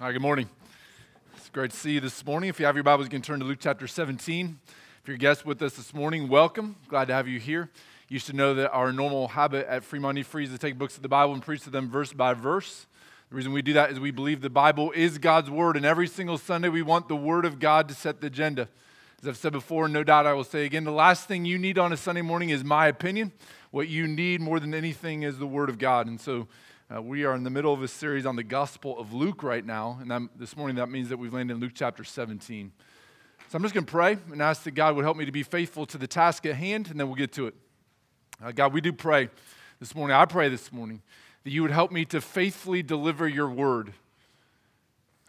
Hi, good morning. It's great to see you this morning. If you have your Bibles, you can turn to Luke chapter 17. If you're a guest with us this morning, welcome. Glad to have you here. You should know that our normal habit at Fremont Free is to take books of the Bible and preach to them verse by verse. The reason we do that is we believe the Bible is God's Word, and every single Sunday we want the Word of God to set the agenda. As I've said before, no doubt I will say again, the last thing you need on a Sunday morning is my opinion. What you need more than anything is the Word of God. And so uh, we are in the middle of a series on the Gospel of Luke right now, and that, this morning that means that we've landed in Luke chapter 17. So I'm just going to pray and ask that God would help me to be faithful to the task at hand, and then we'll get to it. Uh, God, we do pray this morning. I pray this morning that you would help me to faithfully deliver your word.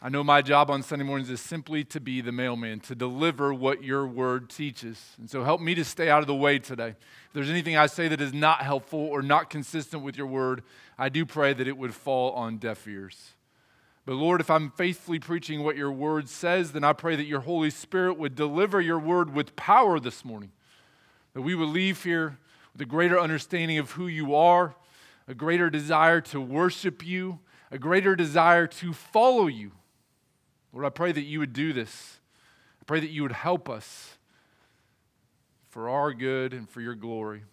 I know my job on Sunday mornings is simply to be the mailman, to deliver what your word teaches. And so help me to stay out of the way today. If there's anything I say that is not helpful or not consistent with your word, I do pray that it would fall on deaf ears. But Lord, if I'm faithfully preaching what your word says, then I pray that your Holy Spirit would deliver your word with power this morning. That we would leave here with a greater understanding of who you are, a greater desire to worship you, a greater desire to follow you. Lord, I pray that you would do this. I pray that you would help us for our good and for your glory.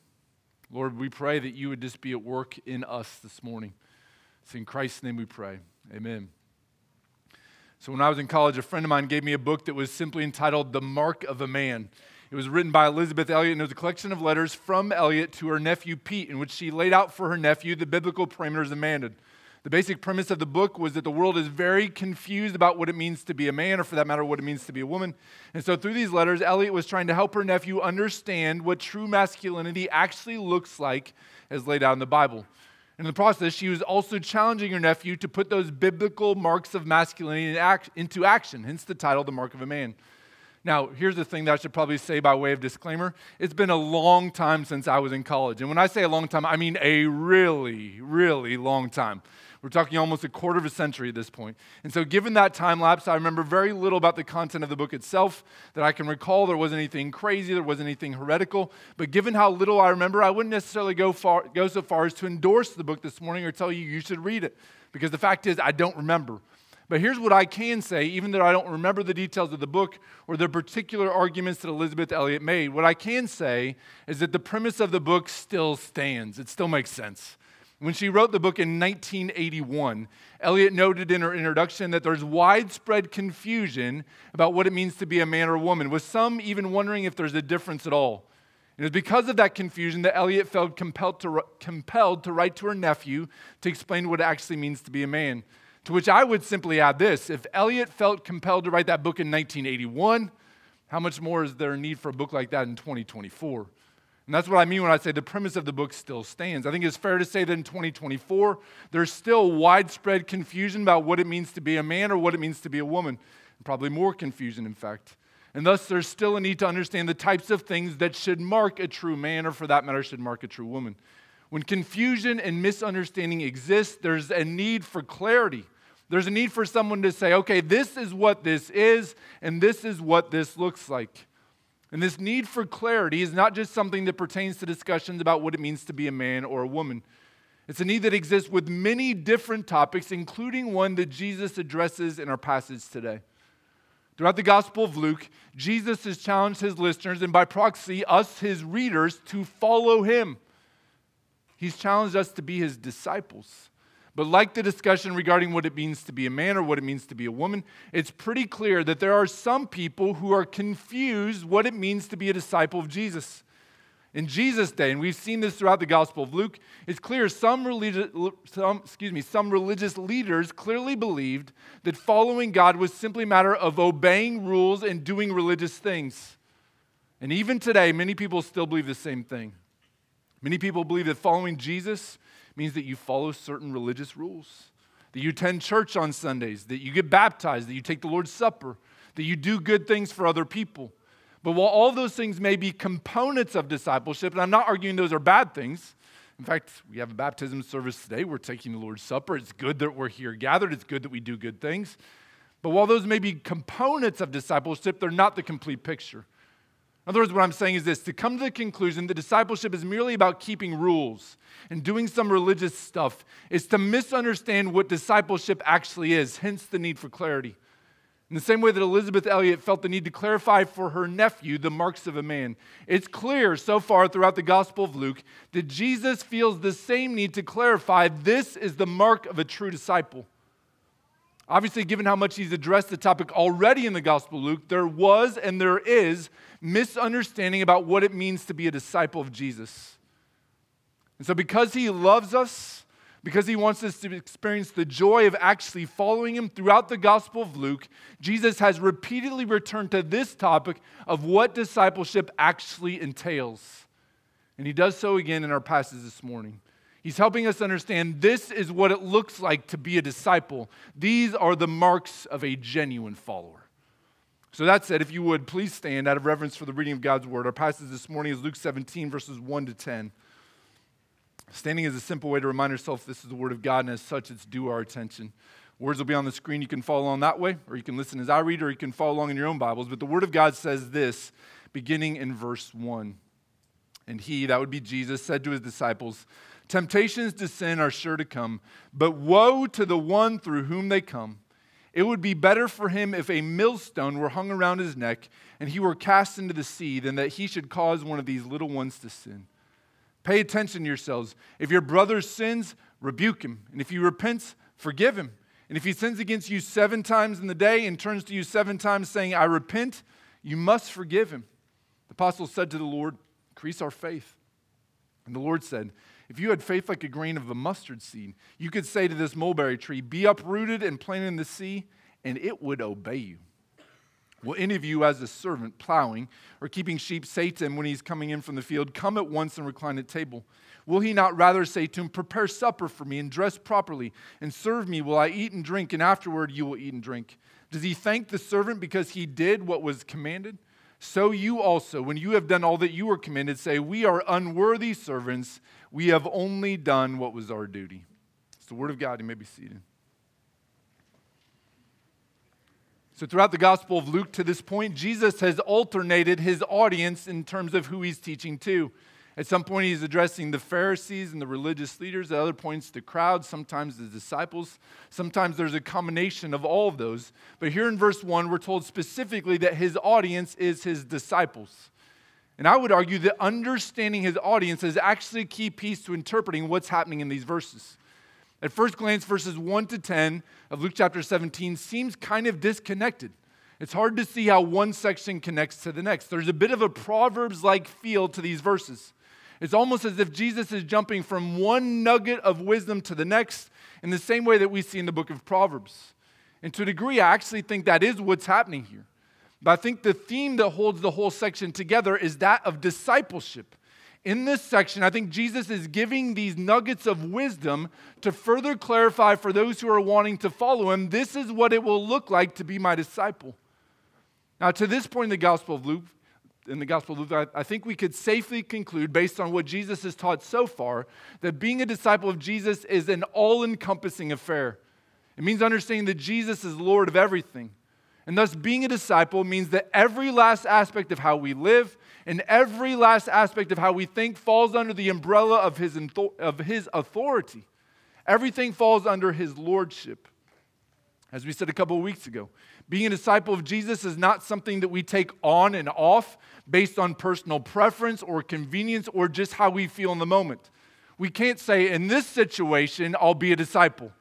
Lord, we pray that you would just be at work in us this morning. It's in Christ's name we pray. Amen. So, when I was in college, a friend of mine gave me a book that was simply entitled The Mark of a Man. It was written by Elisabeth Elliot, and it was a collection of letters from Elliot to her nephew Pete, in which she laid out for her nephew the biblical parameters of manhood. The basic premise of the book was that the world is very confused about what it means to be a man, or for that matter, what it means to be a woman. And so, through these letters, Elliot was trying to help her nephew understand what true masculinity actually looks like as laid out in the Bible. In the process, she was also challenging her nephew to put those biblical marks of masculinity into action, hence the title, The Mark of a Man. Now, here's the thing that I should probably say by way of disclaimer. It's been a long time since I was in college. And when I say a long time, I mean a really, really long time. We're talking almost a quarter of a century at this point. And so, given that time lapse, I remember very little about the content of the book itself that I can recall. There wasn't anything crazy, there wasn't anything heretical. But given how little I remember, I wouldn't necessarily go, far, go so far as to endorse the book this morning or tell you you should read it. Because the fact is, I don't remember. But here's what I can say, even though I don't remember the details of the book or the particular arguments that Elisabeth Elliot made, what I can say is that the premise of the book still stands. It still makes sense. When she wrote the book in 1981, Elliot noted in her introduction that there's widespread confusion about what it means to be a man or a woman, with some even wondering if there's a difference at all. It was because of that confusion that Elliot felt compelled to, compelled to write to her nephew to explain what it actually means to be a man. To which I would simply add this if Elliot felt compelled to write that book in 1981, how much more is there a need for a book like that in 2024? And that's what I mean when I say the premise of the book still stands. I think it's fair to say that in 2024, there's still widespread confusion about what it means to be a man or what it means to be a woman. Probably more confusion, in fact. And thus, there's still a need to understand the types of things that should mark a true man, or for that matter, should mark a true woman. When confusion and misunderstanding exist, there's a need for clarity. There's a need for someone to say, okay, this is what this is, and this is what this looks like. And this need for clarity is not just something that pertains to discussions about what it means to be a man or a woman. It's a need that exists with many different topics, including one that Jesus addresses in our passage today. Throughout the Gospel of Luke, Jesus has challenged his listeners and by proxy, us, his readers, to follow him. He's challenged us to be his disciples. But like the discussion regarding what it means to be a man or what it means to be a woman, it's pretty clear that there are some people who are confused what it means to be a disciple of Jesus. In Jesus' day, and we've seen this throughout the Gospel of Luke, it's clear some religious, some, excuse me, some religious leaders clearly believed that following God was simply a matter of obeying rules and doing religious things. And even today, many people still believe the same thing. Many people believe that following Jesus means that you follow certain religious rules, that you attend church on Sundays, that you get baptized, that you take the Lord's Supper, that you do good things for other people. But while all those things may be components of discipleship, and I'm not arguing those are bad things, in fact, we have a baptism service today. We're taking the Lord's Supper. It's good that we're here gathered, it's good that we do good things. But while those may be components of discipleship, they're not the complete picture. In other words, what I'm saying is this to come to the conclusion that discipleship is merely about keeping rules and doing some religious stuff is to misunderstand what discipleship actually is, hence the need for clarity. In the same way that Elisabeth Elliot felt the need to clarify for her nephew the marks of a man, it's clear so far throughout the Gospel of Luke that Jesus feels the same need to clarify this is the mark of a true disciple. Obviously, given how much he's addressed the topic already in the Gospel of Luke, there was and there is misunderstanding about what it means to be a disciple of Jesus. And so, because he loves us, because he wants us to experience the joy of actually following him throughout the Gospel of Luke, Jesus has repeatedly returned to this topic of what discipleship actually entails. And he does so again in our passage this morning. He's helping us understand this is what it looks like to be a disciple. These are the marks of a genuine follower. So that said, if you would, please stand out of reverence for the reading of God's word. Our passage this morning is Luke 17, verses 1 to 10. Standing is a simple way to remind ourselves this is the Word of God, and as such, it's due our attention. Words will be on the screen. You can follow along that way, or you can listen as I read, or you can follow along in your own Bibles. But the Word of God says this, beginning in verse 1. And he, that would be Jesus, said to his disciples, Temptations to sin are sure to come, but woe to the one through whom they come. It would be better for him if a millstone were hung around his neck and he were cast into the sea than that he should cause one of these little ones to sin. Pay attention to yourselves. If your brother sins, rebuke him. And if he repents, forgive him. And if he sins against you seven times in the day and turns to you seven times saying, I repent, you must forgive him. The apostle said to the Lord, Increase our faith. And the Lord said, If you had faith like a grain of a mustard seed, you could say to this mulberry tree, Be uprooted and planted in the sea, and it would obey you. Will any of you, as a servant plowing or keeping sheep, say to him when he's coming in from the field, Come at once and recline at table? Will he not rather say to him, Prepare supper for me and dress properly and serve me while I eat and drink, and afterward you will eat and drink? Does he thank the servant because he did what was commanded? So you also, when you have done all that you were commanded, say, We are unworthy servants. We have only done what was our duty. It's the word of God. You may be seated. So, throughout the Gospel of Luke to this point, Jesus has alternated his audience in terms of who he's teaching to. At some point, he's addressing the Pharisees and the religious leaders. At other points, the crowd, sometimes the disciples. Sometimes there's a combination of all of those. But here in verse 1, we're told specifically that his audience is his disciples. And I would argue that understanding his audience is actually a key piece to interpreting what's happening in these verses. At first glance, verses 1 to 10 of Luke chapter 17 seems kind of disconnected. It's hard to see how one section connects to the next. There's a bit of a Proverbs like feel to these verses. It's almost as if Jesus is jumping from one nugget of wisdom to the next in the same way that we see in the book of Proverbs. And to a degree, I actually think that is what's happening here. But I think the theme that holds the whole section together is that of discipleship in this section, I think Jesus is giving these nuggets of wisdom to further clarify for those who are wanting to follow him this is what it will look like to be my disciple. Now, to this point in the Gospel of Luke, in the Gospel of Luke, I, I think we could safely conclude, based on what Jesus has taught so far, that being a disciple of Jesus is an all encompassing affair. It means understanding that Jesus is Lord of everything. And thus, being a disciple means that every last aspect of how we live, and every last aspect of how we think falls under the umbrella of his, of his authority. Everything falls under his lordship. As we said a couple of weeks ago, being a disciple of Jesus is not something that we take on and off based on personal preference or convenience or just how we feel in the moment. We can't say, in this situation, I'll be a disciple.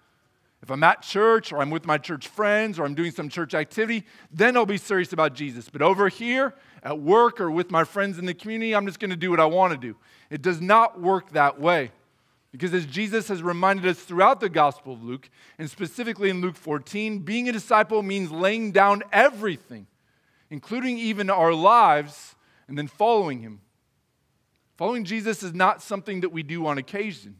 If I'm at church or I'm with my church friends or I'm doing some church activity, then I'll be serious about Jesus. But over here, at work or with my friends in the community, I'm just going to do what I want to do. It does not work that way. Because as Jesus has reminded us throughout the Gospel of Luke, and specifically in Luke 14, being a disciple means laying down everything, including even our lives, and then following him. Following Jesus is not something that we do on occasion.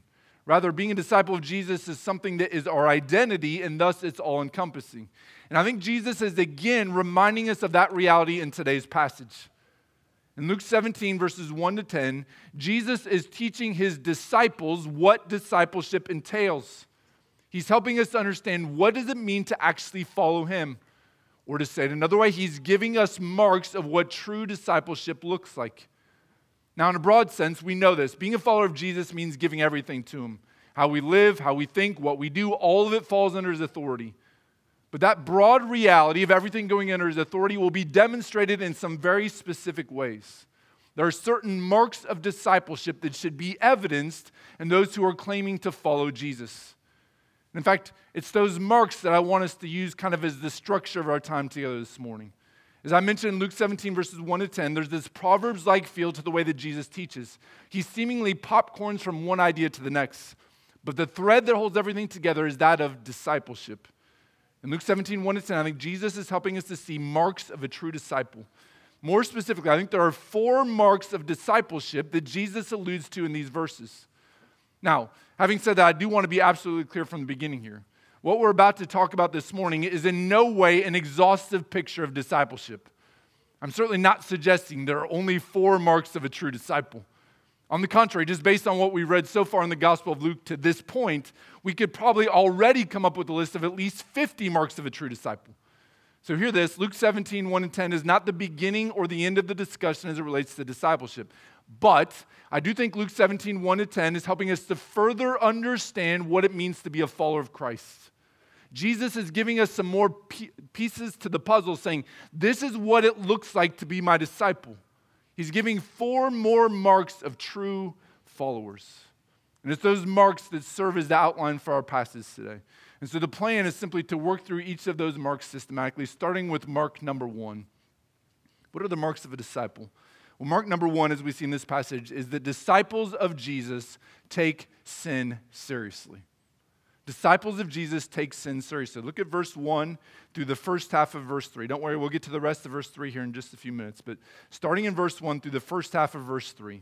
Rather, being a disciple of Jesus is something that is our identity, and thus it's all encompassing. And I think Jesus is again reminding us of that reality in today's passage. In Luke 17, verses 1 to 10, Jesus is teaching his disciples what discipleship entails. He's helping us to understand what does it mean to actually follow him? Or to say it another way, he's giving us marks of what true discipleship looks like. Now, in a broad sense, we know this. Being a follower of Jesus means giving everything to him. How we live, how we think, what we do, all of it falls under his authority. But that broad reality of everything going under his authority will be demonstrated in some very specific ways. There are certain marks of discipleship that should be evidenced in those who are claiming to follow Jesus. In fact, it's those marks that I want us to use kind of as the structure of our time together this morning. As I mentioned in Luke 17, verses 1 to 10, there's this Proverbs like feel to the way that Jesus teaches. He seemingly popcorns from one idea to the next, but the thread that holds everything together is that of discipleship. In Luke 17, 1 to 10, I think Jesus is helping us to see marks of a true disciple. More specifically, I think there are four marks of discipleship that Jesus alludes to in these verses. Now, having said that, I do want to be absolutely clear from the beginning here. What we're about to talk about this morning is in no way an exhaustive picture of discipleship. I'm certainly not suggesting there are only four marks of a true disciple. On the contrary, just based on what we read so far in the Gospel of Luke to this point, we could probably already come up with a list of at least 50 marks of a true disciple. So, hear this Luke 17, 1 and 10 is not the beginning or the end of the discussion as it relates to discipleship. But I do think Luke 17, 1 to 10 is helping us to further understand what it means to be a follower of Christ. Jesus is giving us some more pieces to the puzzle, saying, This is what it looks like to be my disciple. He's giving four more marks of true followers. And it's those marks that serve as the outline for our passage today. And so the plan is simply to work through each of those marks systematically, starting with mark number one. What are the marks of a disciple? Well, mark number one, as we see in this passage, is that disciples of Jesus take sin seriously. Disciples of Jesus take sin seriously. Look at verse 1 through the first half of verse 3. Don't worry, we'll get to the rest of verse 3 here in just a few minutes. But starting in verse 1 through the first half of verse 3.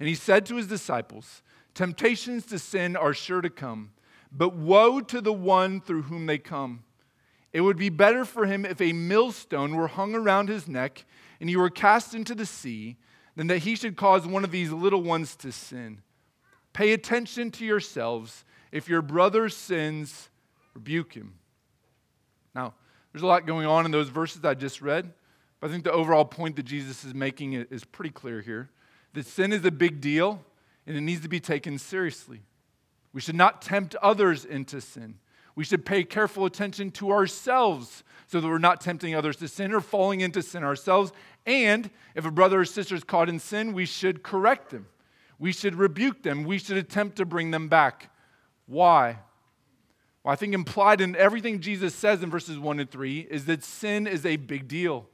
And he said to his disciples, Temptations to sin are sure to come, but woe to the one through whom they come. It would be better for him if a millstone were hung around his neck and he were cast into the sea than that he should cause one of these little ones to sin. Pay attention to yourselves if your brother sins, rebuke him. Now, there's a lot going on in those verses I just read, but I think the overall point that Jesus is making is pretty clear here that sin is a big deal and it needs to be taken seriously. We should not tempt others into sin. We should pay careful attention to ourselves so that we're not tempting others to sin or falling into sin ourselves. And if a brother or sister is caught in sin, we should correct them. We should rebuke them. We should attempt to bring them back why? Well, I think implied in everything Jesus says in verses 1 and 3 is that sin is a big deal.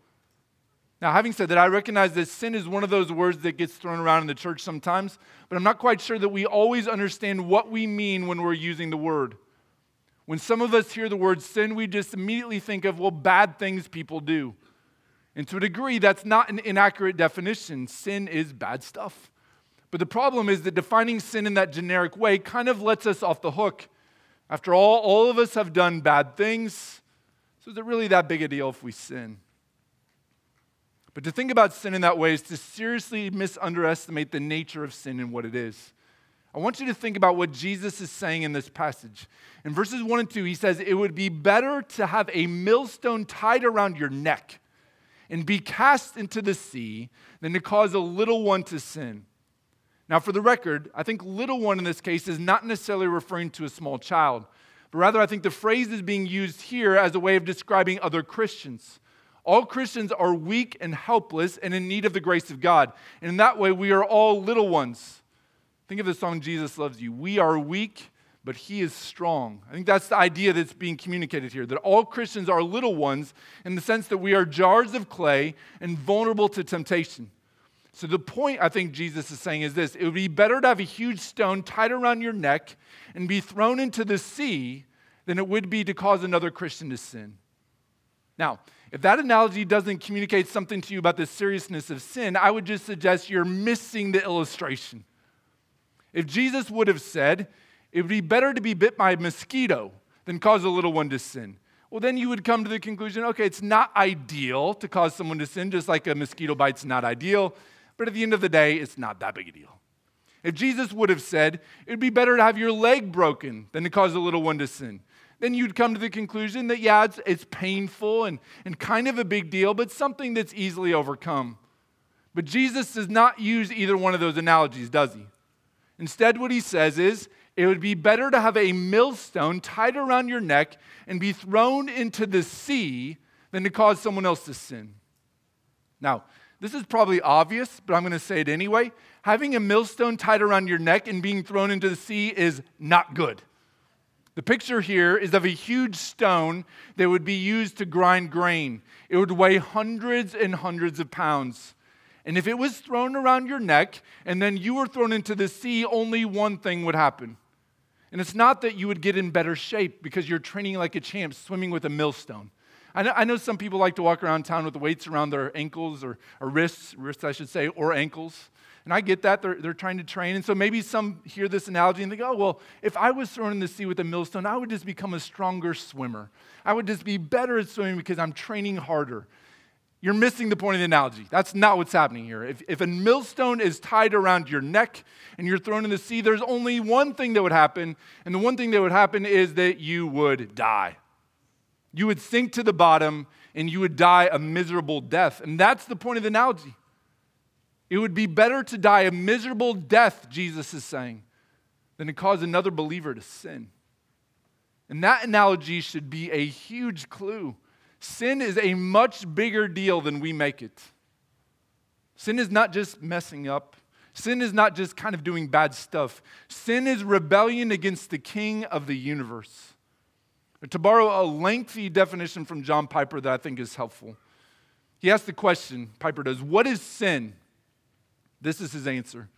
Now, having said that, I recognize that sin is one of those words that gets thrown around in the church sometimes, but I'm not quite sure that we always understand what we mean when we're using the word. When some of us hear the word sin, we just immediately think of, well, bad things people do. And to a degree, that's not an inaccurate definition. Sin is bad stuff. But the problem is that defining sin in that generic way kind of lets us off the hook. After all, all of us have done bad things. So is it really that big a deal if we sin? But to think about sin in that way is to seriously misunderestimate the nature of sin and what it is. I want you to think about what Jesus is saying in this passage. In verses 1 and 2, he says, It would be better to have a millstone tied around your neck and be cast into the sea than to cause a little one to sin. Now, for the record, I think little one in this case is not necessarily referring to a small child, but rather I think the phrase is being used here as a way of describing other Christians. All Christians are weak and helpless and in need of the grace of God. And in that way, we are all little ones. Think of the song, Jesus Loves You. We are weak, but He is strong. I think that's the idea that's being communicated here that all Christians are little ones in the sense that we are jars of clay and vulnerable to temptation. So, the point I think Jesus is saying is this it would be better to have a huge stone tied around your neck and be thrown into the sea than it would be to cause another Christian to sin. Now, if that analogy doesn't communicate something to you about the seriousness of sin, I would just suggest you're missing the illustration. If Jesus would have said, it would be better to be bit by a mosquito than cause a little one to sin, well, then you would come to the conclusion okay, it's not ideal to cause someone to sin, just like a mosquito bite's not ideal. But at the end of the day, it's not that big a deal. If Jesus would have said, it'd be better to have your leg broken than to cause a little one to sin, then you'd come to the conclusion that, yeah, it's, it's painful and, and kind of a big deal, but something that's easily overcome. But Jesus does not use either one of those analogies, does he? Instead, what he says is, it would be better to have a millstone tied around your neck and be thrown into the sea than to cause someone else to sin. Now, this is probably obvious, but I'm going to say it anyway. Having a millstone tied around your neck and being thrown into the sea is not good. The picture here is of a huge stone that would be used to grind grain. It would weigh hundreds and hundreds of pounds. And if it was thrown around your neck and then you were thrown into the sea, only one thing would happen. And it's not that you would get in better shape because you're training like a champ, swimming with a millstone. I know, I know some people like to walk around town with weights around their ankles or, or wrists, wrists I should say, or ankles. And I get that. They're, they're trying to train. And so maybe some hear this analogy and think, oh, well, if I was thrown in the sea with a millstone, I would just become a stronger swimmer. I would just be better at swimming because I'm training harder. You're missing the point of the analogy. That's not what's happening here. If, if a millstone is tied around your neck and you're thrown in the sea, there's only one thing that would happen. And the one thing that would happen is that you would die. You would sink to the bottom and you would die a miserable death. And that's the point of the analogy. It would be better to die a miserable death, Jesus is saying, than to cause another believer to sin. And that analogy should be a huge clue Sin is a much bigger deal than we make it. Sin is not just messing up. Sin is not just kind of doing bad stuff. Sin is rebellion against the king of the universe. To borrow a lengthy definition from John Piper that I think is helpful, he asked the question, Piper does, what is sin? This is his answer.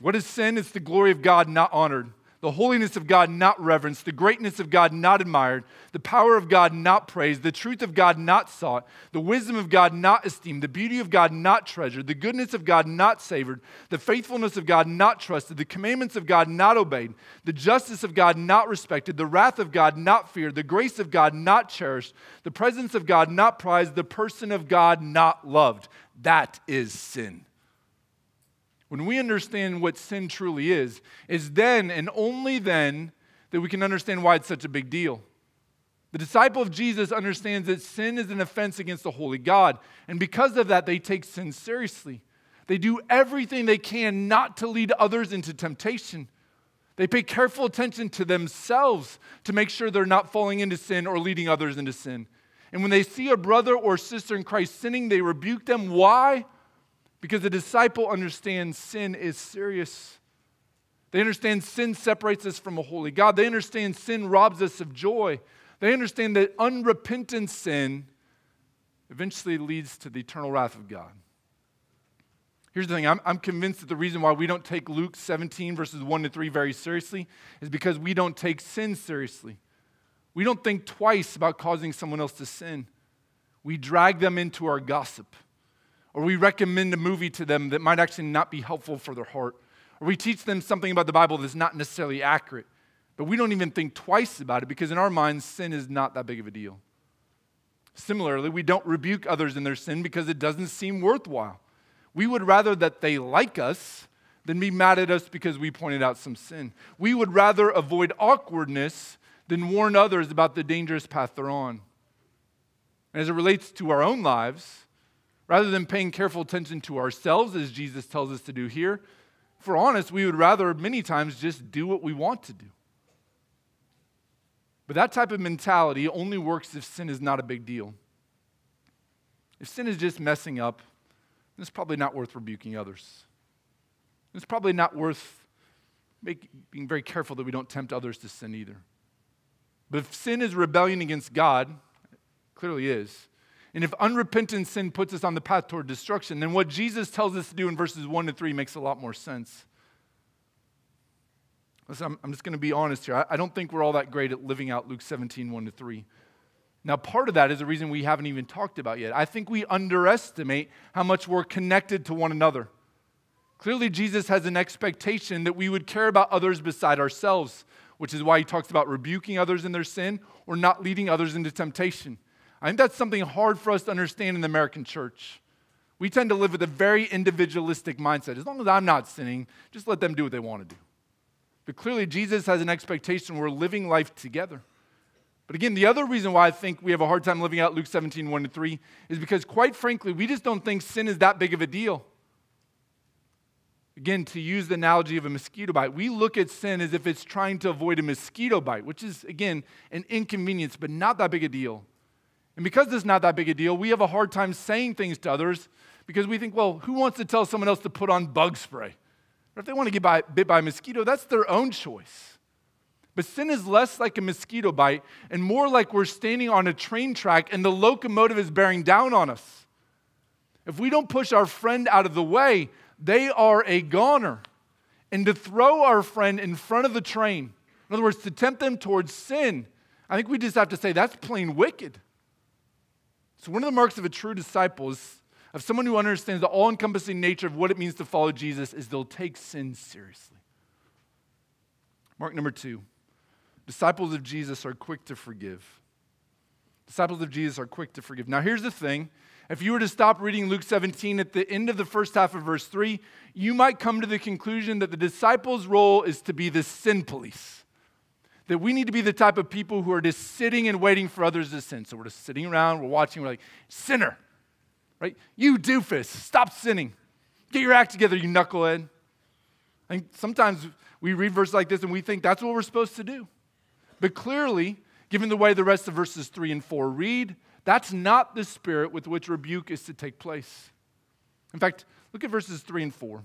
What is sin? It's the glory of God not honored the holiness of God not reverenced, the greatness of God not admired, the power of God not praised, the truth of God not sought, the wisdom of God not esteemed, the beauty of God not treasured, the goodness of God not savored, the faithfulness of God not trusted, the commandments of God not obeyed, the justice of God not respected, the wrath of God not feared, the grace of God not cherished, the presence of God not prized, the person of God not loved. That is sin. When we understand what sin truly is, is then and only then that we can understand why it's such a big deal. The disciple of Jesus understands that sin is an offense against the holy God, and because of that, they take sin seriously. They do everything they can not to lead others into temptation. They pay careful attention to themselves to make sure they're not falling into sin or leading others into sin. And when they see a brother or sister in Christ sinning, they rebuke them. Why? Because the disciple understands sin is serious. They understand sin separates us from a holy God. They understand sin robs us of joy. They understand that unrepentant sin eventually leads to the eternal wrath of God. Here's the thing I'm, I'm, convinced that the reason why we don't take Luke 17, verses 1 to 3 very seriously is because we don't take sin seriously. We don't think twice about causing someone else to sin. We drag them into our gossip or we recommend a movie to them that might actually not be helpful for their heart, or we teach them something about the Bible that's not necessarily accurate, but we don't even think twice about it because in our minds, sin is not that big of a deal. Similarly, we don't rebuke others in their sin because it doesn't seem worthwhile. We would rather that they like us than be mad at us because we pointed out some sin. We would rather avoid awkwardness than warn others about the dangerous path they're on. And as it relates to our own lives, Rather than paying careful attention to ourselves, as Jesus tells us to do here, if we're honest, we would rather many times just do what we want to do. But that type of mentality only works if sin is not a big deal. If sin is just messing up, then it's probably not worth rebuking others. It's probably not worth make, being very careful that we don't tempt others to sin either. But if sin is rebellion against God, it clearly is, and if unrepentant sin puts us on the path toward destruction, then what Jesus tells us to do in verses 1 to 3 makes a lot more sense. Listen, I'm, I'm just going to be honest here. I, I don't think we're all that great at living out Luke 17, 1 to 3. Now, part of that is a reason we haven't even talked about yet. I think we underestimate how much we're connected to one another. Clearly, Jesus has an expectation that we would care about others beside ourselves, which is why he talks about rebuking others in their sin or not leading others into temptation. I think that's something hard for us to understand in the American church. We tend to live with a very individualistic mindset. As long as I'm not sinning, just let them do what they want to do. But clearly, Jesus has an expectation we're living life together. But again, the other reason why I think we have a hard time living out Luke 17, 1 to 3 is because, quite frankly, we just don't think sin is that big of a deal. Again, to use the analogy of a mosquito bite, we look at sin as if it's trying to avoid a mosquito bite, which is, again, an inconvenience, but not that big a deal. And because it's not that big a deal, we have a hard time saying things to others because we think, well, who wants to tell someone else to put on bug spray? Or if they want to get by, bit by a mosquito, that's their own choice. But sin is less like a mosquito bite and more like we're standing on a train track and the locomotive is bearing down on us. If we don't push our friend out of the way, they are a goner. And to throw our friend in front of the train, in other words, to tempt them towards sin, I think we just have to say that's plain wicked. So, one of the marks of a true disciple is of someone who understands the all encompassing nature of what it means to follow Jesus is they'll take sin seriously. Mark number two disciples of Jesus are quick to forgive. Disciples of Jesus are quick to forgive. Now, here's the thing. If you were to stop reading Luke 17 at the end of the first half of verse 3, you might come to the conclusion that the disciples' role is to be the sin police. That we need to be the type of people who are just sitting and waiting for others to sin. So we're just sitting around, we're watching, we're like, sinner, right? You doofus, stop sinning. Get your act together, you knucklehead. Think sometimes we read verses like this and we think that's what we're supposed to do. But clearly, given the way the rest of verses 3 and 4 read, that's not the spirit with which rebuke is to take place. In fact, look at verses 3 and 4.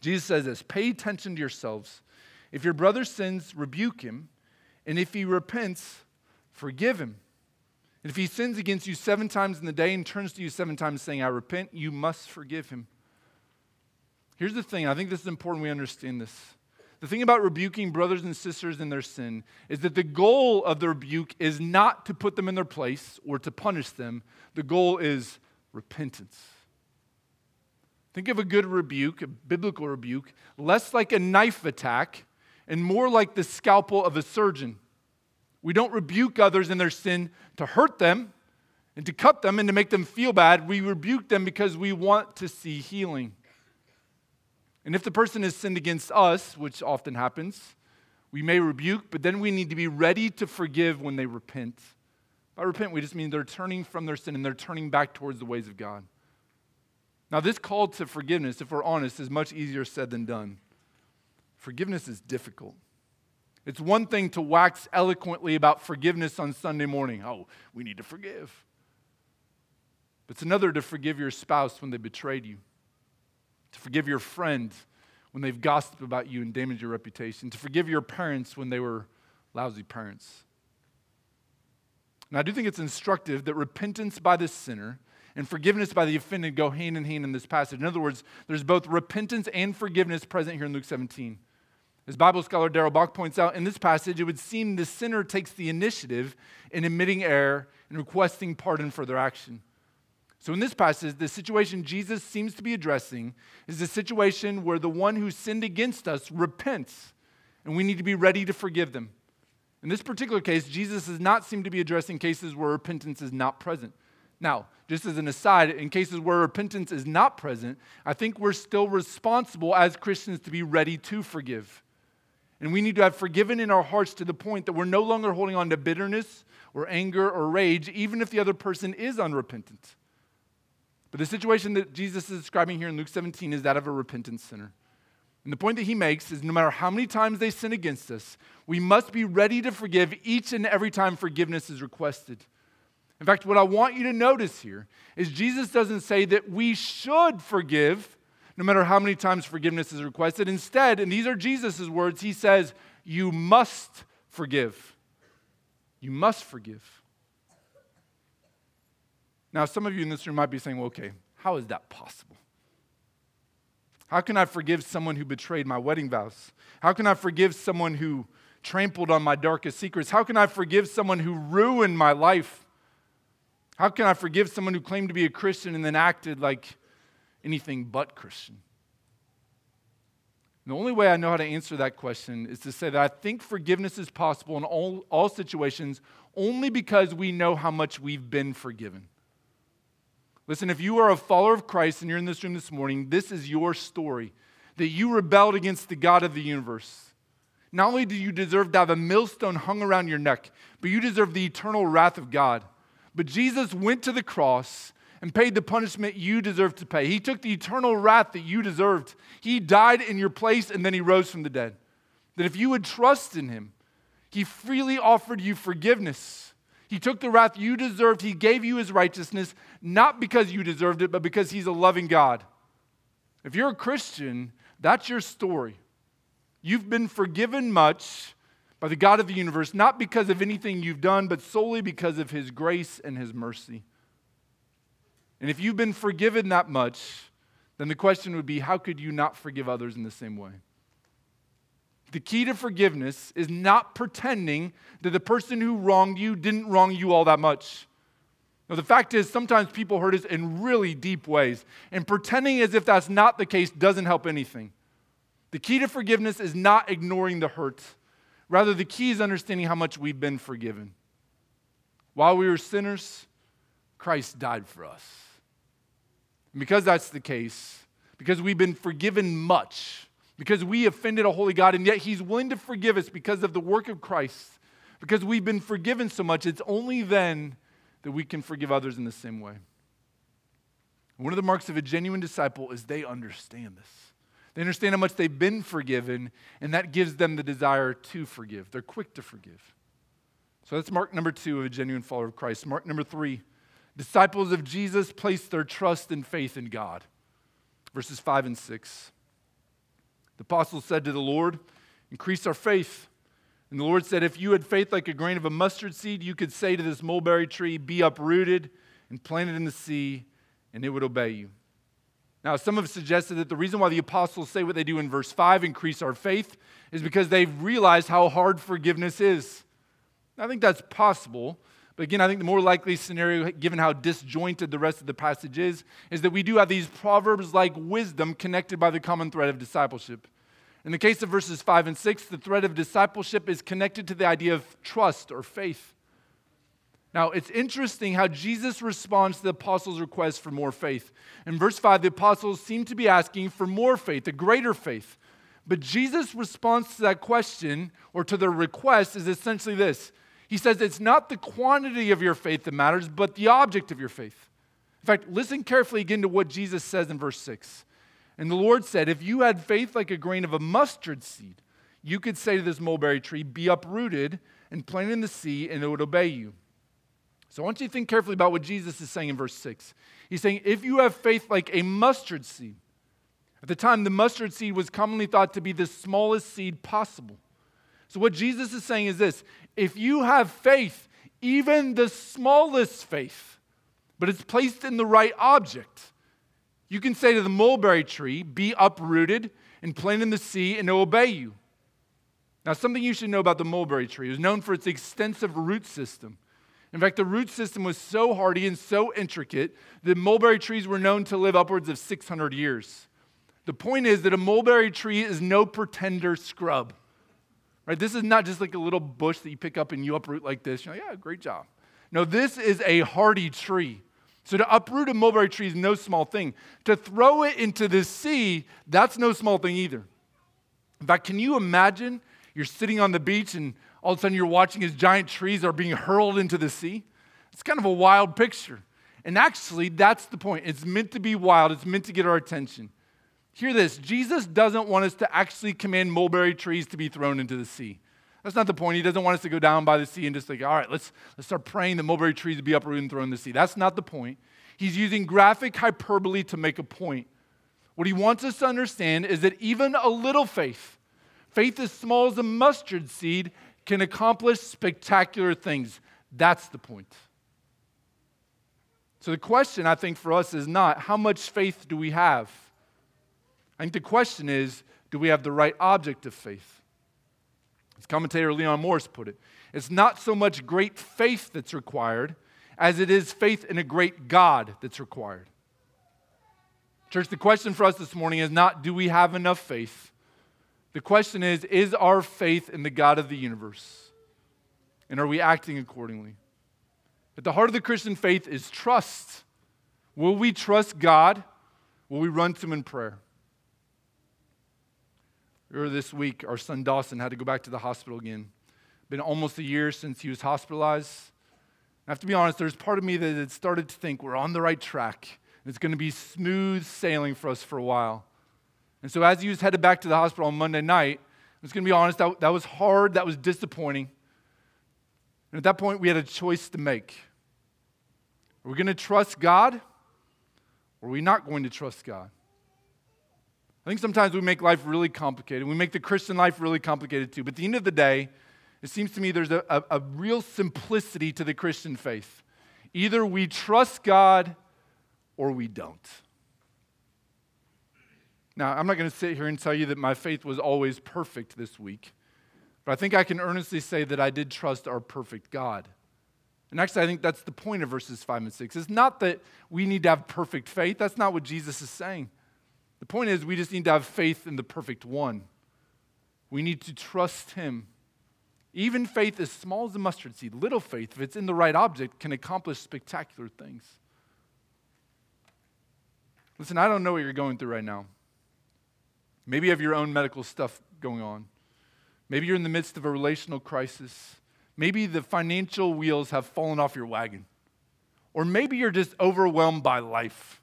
Jesus says this Pay attention to yourselves. If your brother sins, rebuke him, and if he repents, forgive him. And if he sins against you seven times in the day and turns to you seven times saying, I repent, you must forgive him. Here's the thing I think this is important we understand this. The thing about rebuking brothers and sisters in their sin is that the goal of the rebuke is not to put them in their place or to punish them. The goal is repentance. Think of a good rebuke, a biblical rebuke, less like a knife attack and more like the scalpel of a surgeon. We don't rebuke others in their sin to hurt them and to cut them and to make them feel bad. We rebuke them because we want to see healing. And if the person has sinned against us, which often happens, we may rebuke, but then we need to be ready to forgive when they repent. By repent, we just mean they're turning from their sin and they're turning back towards the ways of God. Now, this call to forgiveness, if we're honest, is much easier said than done. Forgiveness is difficult. It's one thing to wax eloquently about forgiveness on Sunday morning. Oh, we need to forgive. But it's another to forgive your spouse when they betrayed you, to forgive your friend when they've gossiped about you and damaged your reputation, to forgive your parents when they were lousy parents. And I do think it's instructive that repentance by the sinner and forgiveness by the offended go hand in hand in this passage. In other words, there's both repentance and forgiveness present here in Luke 17. As Bible scholar Darrell Bock points out, in this passage, it would seem the sinner takes the initiative in admitting error and requesting pardon for their action. So, in this passage, the situation Jesus seems to be addressing is the situation where the one who sinned against us repents, and we need to be ready to forgive them. In this particular case, Jesus does not seem to be addressing cases where repentance is not present. Now, just as an aside, in cases where repentance is not present, I think we're still responsible as Christians to be ready to forgive. And we need to have forgiven in our hearts to the point that we're no longer holding on to bitterness or anger or rage, even if the other person is unrepentant. But the situation that Jesus is describing here in Luke 17 is that of a repentant sinner. And the point that he makes is no matter how many times they sin against us, we must be ready to forgive each and every time forgiveness is requested. In fact, what I want you to notice here is Jesus doesn't say that we should forgive no matter how many times forgiveness is requested. Instead, and these are Jesus' words, he says, You must forgive. You must forgive. Now, some of you in this room might be saying, well, okay, how is that possible? How can I forgive someone who betrayed my wedding vows? How can I forgive someone who trampled on my darkest secrets? How can I forgive someone who ruined my life? How can I forgive someone who claimed to be a Christian and then acted like anything but Christian? And the only way I know how to answer that question is to say that I think forgiveness is possible in all, all situations only because we know how much we've been forgiven. Listen, if you are a follower of Christ and you're in this room this morning, this is your story that you rebelled against the God of the universe. Not only do you deserve to have a millstone hung around your neck, but you deserve the eternal wrath of God. But Jesus went to the cross and paid the punishment you deserve to pay. He took the eternal wrath that you deserved. He died in your place and then he rose from the dead. That if you would trust in him, he freely offered you forgiveness. He took the wrath you deserved. He gave you his righteousness, not because you deserved it, but because he's a loving God. If you're a Christian, that's your story. You've been forgiven much by the God of the universe, not because of anything you've done, but solely because of his grace and his mercy. And if you've been forgiven that much, then the question would be how could you not forgive others in the same way? The key to forgiveness is not pretending that the person who wronged you didn't wrong you all that much. Now, the fact is, sometimes people hurt us in really deep ways, and pretending as if that's not the case doesn't help anything. The key to forgiveness is not ignoring the hurt. Rather, the key is understanding how much we've been forgiven. While we were sinners, Christ died for us. Because that's the case, because we've been forgiven much, because we offended a holy God, and yet He's willing to forgive us because of the work of Christ, because we've been forgiven so much, it's only then that we can forgive others in the same way. One of the marks of a genuine disciple is they understand this. They understand how much they've been forgiven, and that gives them the desire to forgive. They're quick to forgive. So that's mark number two of a genuine follower of Christ. Mark number three disciples of Jesus place their trust and faith in God. Verses five and six. The apostles said to the Lord, Increase our faith. And the Lord said, If you had faith like a grain of a mustard seed, you could say to this mulberry tree, Be uprooted and planted in the sea, and it would obey you. Now, some have suggested that the reason why the apostles say what they do in verse 5, increase our faith, is because they've realized how hard forgiveness is. I think that's possible. But again, I think the more likely scenario, given how disjointed the rest of the passage is, is that we do have these proverbs like wisdom connected by the common thread of discipleship. In the case of verses 5 and 6, the thread of discipleship is connected to the idea of trust or faith. Now, it's interesting how Jesus responds to the apostles' request for more faith. In verse 5, the apostles seem to be asking for more faith, a greater faith. But Jesus' response to that question or to their request is essentially this He says, It's not the quantity of your faith that matters, but the object of your faith. In fact, listen carefully again to what Jesus says in verse 6. And the Lord said, If you had faith like a grain of a mustard seed, you could say to this mulberry tree, Be uprooted and planted in the sea, and it would obey you. So I want you to think carefully about what Jesus is saying in verse 6. He's saying, If you have faith like a mustard seed, at the time, the mustard seed was commonly thought to be the smallest seed possible. So, what Jesus is saying is this if you have faith, even the smallest faith, but it's placed in the right object, you can say to the mulberry tree, Be uprooted and planted in the sea, and it will obey you. Now, something you should know about the mulberry tree is known for its extensive root system. In fact, the root system was so hardy and so intricate that mulberry trees were known to live upwards of 600 years. The point is that a mulberry tree is no pretender scrub. Right? This is not just like a little bush that you pick up and you uproot like this. You're like, yeah, great job. No, this is a hardy tree. So to uproot a mulberry tree is no small thing. To throw it into the sea, that's no small thing either. In fact, can you imagine you're sitting on the beach and all of a sudden you're watching as giant trees are being hurled into the sea? It's kind of a wild picture. And actually, that's the point. It's meant to be wild, it's meant to get our attention. Hear this Jesus doesn't want us to actually command mulberry trees to be thrown into the sea. That's not the point. He doesn't want us to go down by the sea and just like, all right, let's, let's start praying that mulberry trees to be uprooted and thrown in the sea. That's not the point. He's using graphic hyperbole to make a point. What he wants us to understand is that even a little faith, faith as small as a mustard seed, can accomplish spectacular things. That's the point. So the question, I think, for us is not how much faith do we have? I think the question is do we have the right object of faith? As commentator Leon Morris put it, it's not so much great faith that's required as it is faith in a great God that's required. Church, the question for us this morning is not do we have enough faith? The question is is our faith in the God of the universe? And are we acting accordingly? At the heart of the Christian faith is trust. Will we trust God? Will we run to Him in prayer? Earlier this week, our son Dawson had to go back to the hospital again. Been almost a year since he was hospitalized. I have to be honest, there's part of me that had started to think we're on the right track. And it's going to be smooth sailing for us for a while. And so as he was headed back to the hospital on Monday night, I was going to be honest, that, that was hard, that was disappointing. And at that point, we had a choice to make. Are we going to trust God or are we not going to trust God? I think sometimes we make life really complicated. We make the Christian life really complicated too. But at the end of the day, it seems to me there's a, a, a real simplicity to the Christian faith. Either we trust God or we don't. Now, I'm not going to sit here and tell you that my faith was always perfect this week, but I think I can earnestly say that I did trust our perfect God. And actually, I think that's the point of verses 5 and 6. It's not that we need to have perfect faith, that's not what Jesus is saying. The point is, we just need to have faith in the perfect one. We need to trust him even faith as small as a mustard seed, little faith, if it's in the right object, can accomplish spectacular things. Listen, I don't know what you're going through right now. Maybe you have your own medical stuff going on. Maybe you're in the midst of a relational crisis. Maybe the financial wheels have fallen off your wagon. Or maybe you're just overwhelmed by life.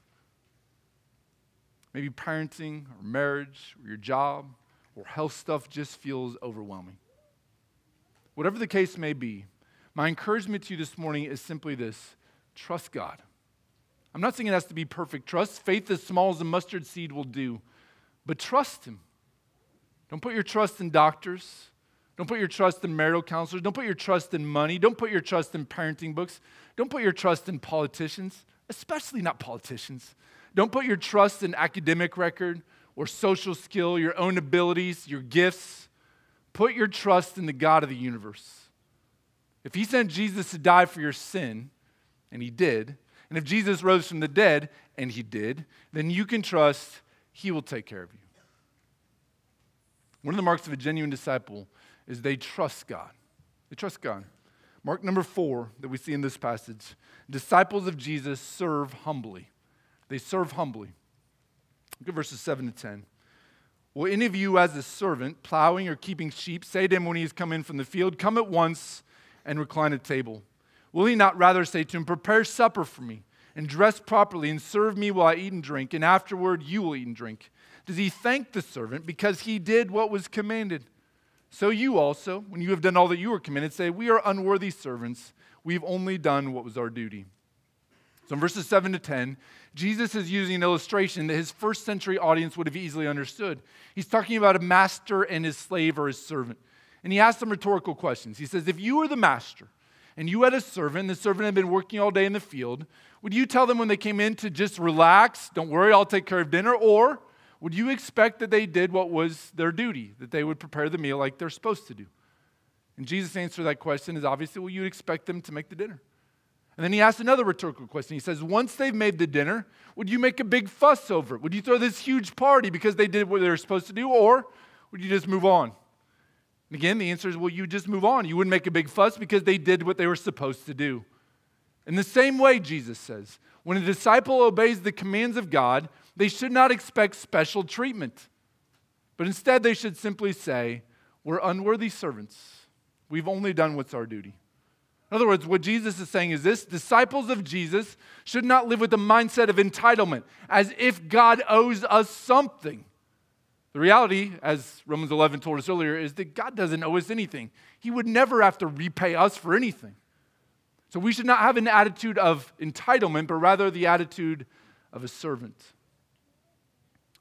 Maybe parenting or marriage or your job or health stuff just feels overwhelming. Whatever the case may be, my encouragement to you this morning is simply this trust God. I'm not saying it has to be perfect trust. Faith as small as a mustard seed will do, but trust Him. Don't put your trust in doctors. Don't put your trust in marital counselors. Don't put your trust in money. Don't put your trust in parenting books. Don't put your trust in politicians, especially not politicians. Don't put your trust in academic record or social skill, your own abilities, your gifts. Put your trust in the God of the universe. If He sent Jesus to die for your sin, and He did, and if Jesus rose from the dead, and He did, then you can trust He will take care of you. One of the marks of a genuine disciple is they trust God. They trust God. Mark number four that we see in this passage disciples of Jesus serve humbly. They serve humbly. Look at verses 7 to 10. Will any of you, as a servant, plowing or keeping sheep, say to him when he has come in from the field, Come at once and recline at table? Will he not rather say to him, Prepare supper for me, and dress properly, and serve me while I eat and drink, and afterward you will eat and drink? Does he thank the servant because he did what was commanded? So you also, when you have done all that you were commanded, say, We are unworthy servants. We've only done what was our duty. So in verses 7 to 10, Jesus is using an illustration that his first century audience would have easily understood. He's talking about a master and his slave or his servant. And he asks some rhetorical questions. He says, If you were the master and you had a servant, and the servant had been working all day in the field, would you tell them when they came in to just relax, don't worry, I'll take care of dinner? Or would you expect that they did what was their duty, that they would prepare the meal like they're supposed to do? And Jesus' answer to that question is obviously, well, you'd expect them to make the dinner. And then he asks another rhetorical question. He says, Once they've made the dinner, would you make a big fuss over it? Would you throw this huge party because they did what they were supposed to do? Or would you just move on? And again, the answer is, well, you just move on. You wouldn't make a big fuss because they did what they were supposed to do. In the same way, Jesus says, when a disciple obeys the commands of God, they should not expect special treatment. But instead, they should simply say, We're unworthy servants. We've only done what's our duty. In other words, what Jesus is saying is this disciples of Jesus should not live with the mindset of entitlement, as if God owes us something. The reality, as Romans 11 told us earlier, is that God doesn't owe us anything. He would never have to repay us for anything. So we should not have an attitude of entitlement, but rather the attitude of a servant.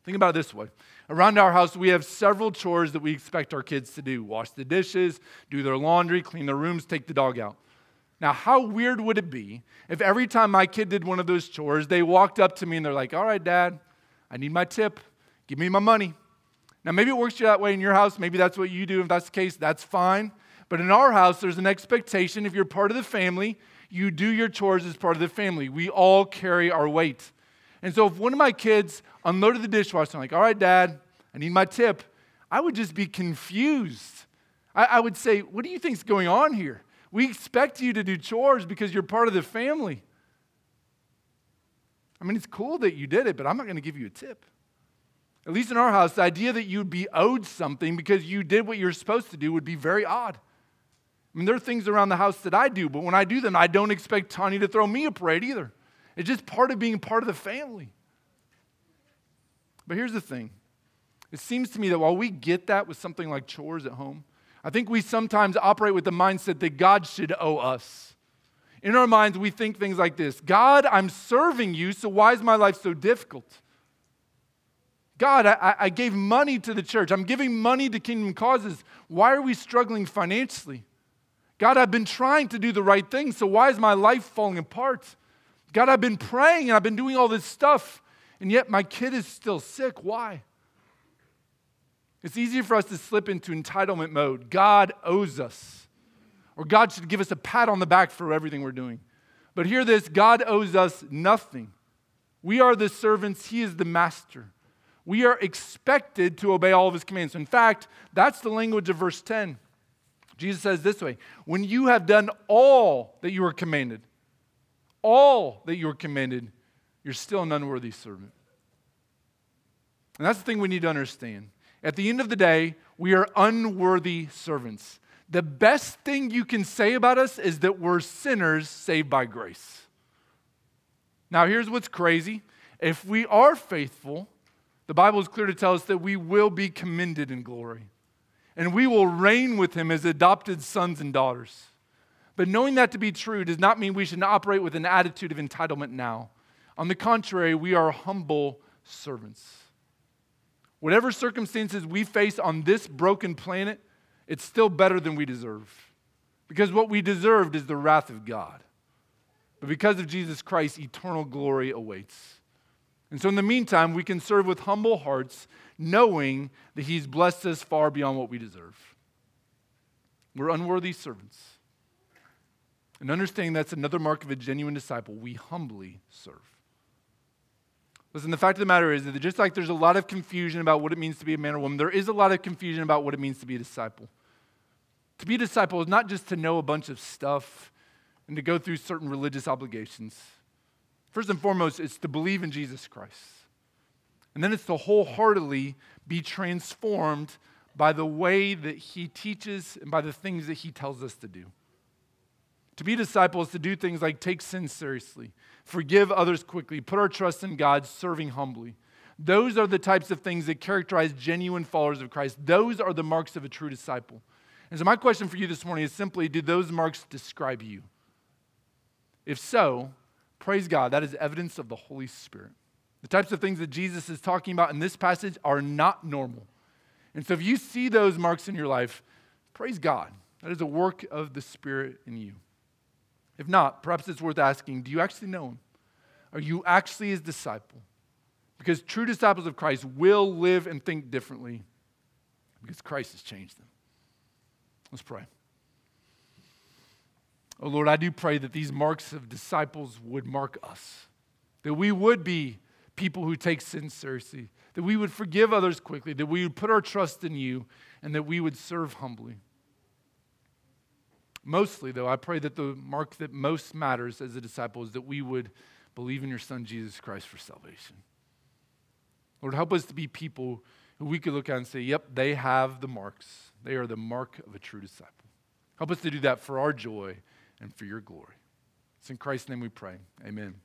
Think about it this way. Around our house, we have several chores that we expect our kids to do wash the dishes, do their laundry, clean their rooms, take the dog out. Now, how weird would it be if every time my kid did one of those chores, they walked up to me and they're like, All right, dad, I need my tip. Give me my money. Now, maybe it works that way in your house. Maybe that's what you do. If that's the case, that's fine. But in our house, there's an expectation if you're part of the family, you do your chores as part of the family. We all carry our weight. And so if one of my kids unloaded the dishwasher, I'm like, all right, dad, I need my tip, I would just be confused. I, I would say, what do you think's going on here? We expect you to do chores because you're part of the family. I mean, it's cool that you did it, but I'm not going to give you a tip. At least in our house, the idea that you'd be owed something because you did what you're supposed to do would be very odd. I mean, there are things around the house that I do, but when I do them, I don't expect Tanya to throw me a parade either. It's just part of being part of the family. But here's the thing it seems to me that while we get that with something like chores at home, I think we sometimes operate with the mindset that God should owe us. In our minds, we think things like this God, I'm serving you, so why is my life so difficult? God, I, I gave money to the church. I'm giving money to kingdom causes. Why are we struggling financially? God, I've been trying to do the right thing, so why is my life falling apart? God, I've been praying and I've been doing all this stuff, and yet my kid is still sick. Why? It's easy for us to slip into entitlement mode. God owes us, or God should give us a pat on the back for everything we're doing. But hear this God owes us nothing. We are the servants, He is the master. We are expected to obey all of His commands. In fact, that's the language of verse 10. Jesus says this way When you have done all that you are commanded, all that you are commanded, you're still an unworthy servant. And that's the thing we need to understand. At the end of the day, we are unworthy servants. The best thing you can say about us is that we're sinners saved by grace. Now, here's what's crazy. If we are faithful, the Bible is clear to tell us that we will be commended in glory and we will reign with him as adopted sons and daughters. But knowing that to be true does not mean we should operate with an attitude of entitlement now. On the contrary, we are humble servants. Whatever circumstances we face on this broken planet, it's still better than we deserve. Because what we deserved is the wrath of God. But because of Jesus Christ, eternal glory awaits. And so, in the meantime, we can serve with humble hearts, knowing that He's blessed us far beyond what we deserve. We're unworthy servants. And understanding that's another mark of a genuine disciple, we humbly serve. Listen, the fact of the matter is that just like there's a lot of confusion about what it means to be a man or woman, there is a lot of confusion about what it means to be a disciple. To be a disciple is not just to know a bunch of stuff and to go through certain religious obligations. First and foremost, it's to believe in Jesus Christ. And then it's to wholeheartedly be transformed by the way that he teaches and by the things that he tells us to do. To be disciples, to do things like take sin seriously, forgive others quickly, put our trust in God, serving humbly. Those are the types of things that characterize genuine followers of Christ. Those are the marks of a true disciple. And so, my question for you this morning is simply do those marks describe you? If so, Praise God, that is evidence of the Holy Spirit. The types of things that Jesus is talking about in this passage are not normal. And so if you see those marks in your life, praise God. That is a work of the Spirit in you. If not, perhaps it's worth asking do you actually know Him? Are you actually His disciple? Because true disciples of Christ will live and think differently because Christ has changed them. Let's pray. Oh Lord, I do pray that these marks of disciples would mark us, that we would be people who take sin seriously, that we would forgive others quickly, that we would put our trust in you, and that we would serve humbly. Mostly, though, I pray that the mark that most matters as a disciple is that we would believe in your Son, Jesus Christ, for salvation. Lord, help us to be people who we could look at and say, yep, they have the marks. They are the mark of a true disciple. Help us to do that for our joy and for your glory. It's in Christ's name we pray. Amen.